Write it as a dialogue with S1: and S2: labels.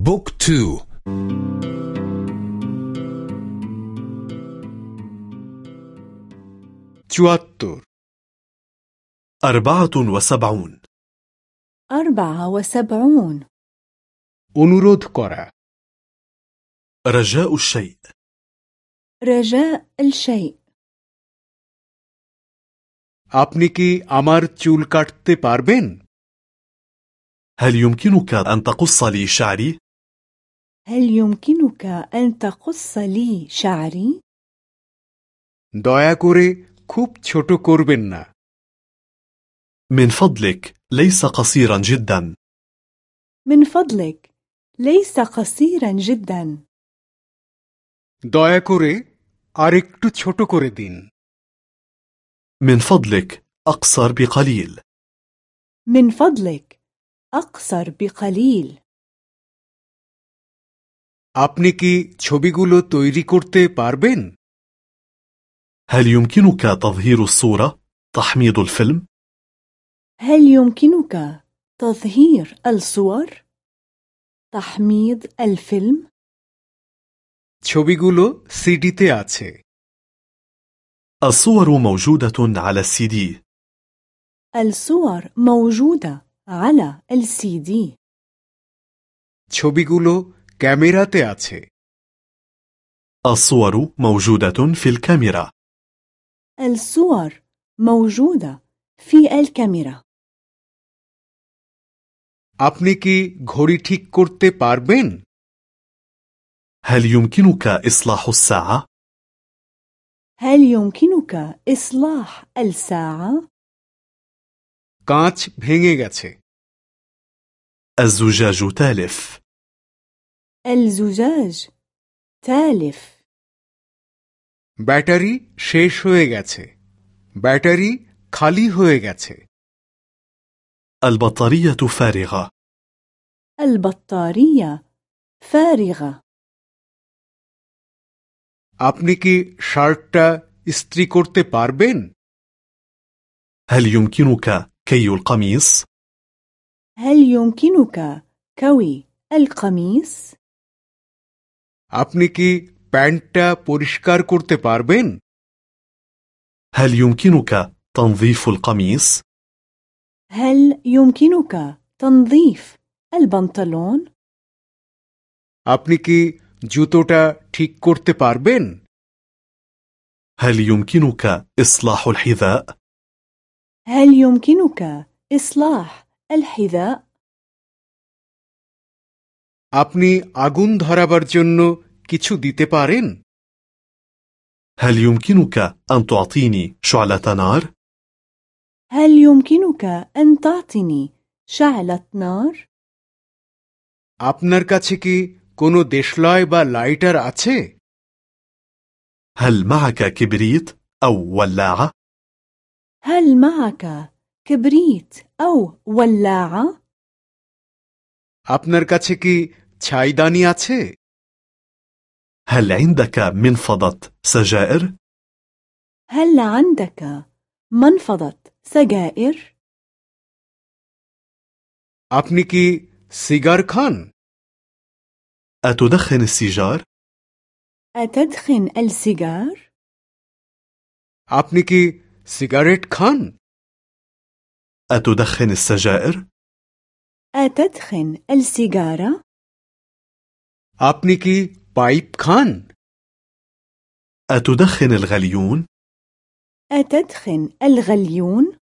S1: بوك تو
S2: চুয়াত্তর
S3: أربعة وسبعون
S4: أربعة وسبعون
S2: অনুরোধ করা
S3: رجاء الشيء
S4: رجاء الشيء
S2: আপনি কি আমার চুল কাটতে পারবেন
S3: هل يمكنك أن تقص لي شعري؟
S4: هل يمكنك أن تقص لي شعري؟
S2: দয়া করে খুব ছোট করবেন না
S3: من فضلك ليس قصيرا جدا
S4: من فضلك ليس قصيرا جدا
S2: দয়া করে আরেকটু ছোট করে দিন
S3: من فضلك أقصر بقليل
S4: من فضلك أقصر بقليل
S2: আপনি কি ছবিগুলো তৈরি করতে পারবেন
S3: هل يمكنك تظهير الصورة؟ تحميض الفيلم؟
S4: هل يمكنك تظهير الصور؟ تحميض الفيلم؟
S2: ছবিগুলো সিডিতে আছে
S3: الصور موجودة على السي دي
S4: الصور موجودة على السي دي
S2: ছবিগুলো ক্যামেরাতে আছে
S3: الصور موجودة في الكاميرا
S4: الصور موجودة في الكاميرا
S2: আপনি কি ঘড়ি ঠিক করতে পারবেন
S3: هل يمكنك إصلاح الساعة؟
S4: هل يمكنك إصلاح الساعة؟
S2: কাঁচ ভেঙে গেছে
S3: الزجاج تالف
S4: الزجاج تالف
S2: ব্যাটারি শেষ হয়ে গেছে ব্যাটারি খালি হয়ে গেছে
S3: البطارية فارغة
S4: البطارية فارغة
S2: আপনি কি শার্টটা ইস্ত্রি করতে পারবেন
S3: هل يمكنك كي القميص؟
S4: هل يمكنك كوي القميص؟
S2: আপনি কি প্যান্টটা পরিষ্কার করতে পারবেন
S3: هل يمكنك تنظيف القميص؟
S4: هل يمكنك تنظيف البنطلون؟
S2: আপনি কি জুতোটা ঠিক করতে পারবেন
S3: هل يمكنك إصلاح الحذاء؟
S4: هل يمكنك إصلاح الحذاء؟
S2: আপনি আগুন ধরাবার জন্য কিছু দিতে পারেন
S3: هل يمكنك أن تعطيني شعلة نار؟
S4: هل يمكنك أن تعطني شعلة نار؟
S2: আপনার কাছে কি কোনো দেশলয় বা লাইটার আছে
S3: هل معك كبريت أو ولاعة؟
S4: هل معك كبريت أو ولاعة؟
S2: আপনার কাছে কি ছাইদানি আছে
S3: هل عندك منفضة سجائر؟
S4: هل عندك منفضة سجائر؟
S2: আপনি কি সিগার খান
S3: أتدخن السيجار؟
S4: أتدخن السيجار؟
S2: আপনি কি সিগারেট খান
S3: أتدخن السجائر؟
S4: أتدخن السيجارة؟
S2: আপনি কি পাইপ খান
S3: أتدخن الغليون؟
S4: أتدخن الغليون؟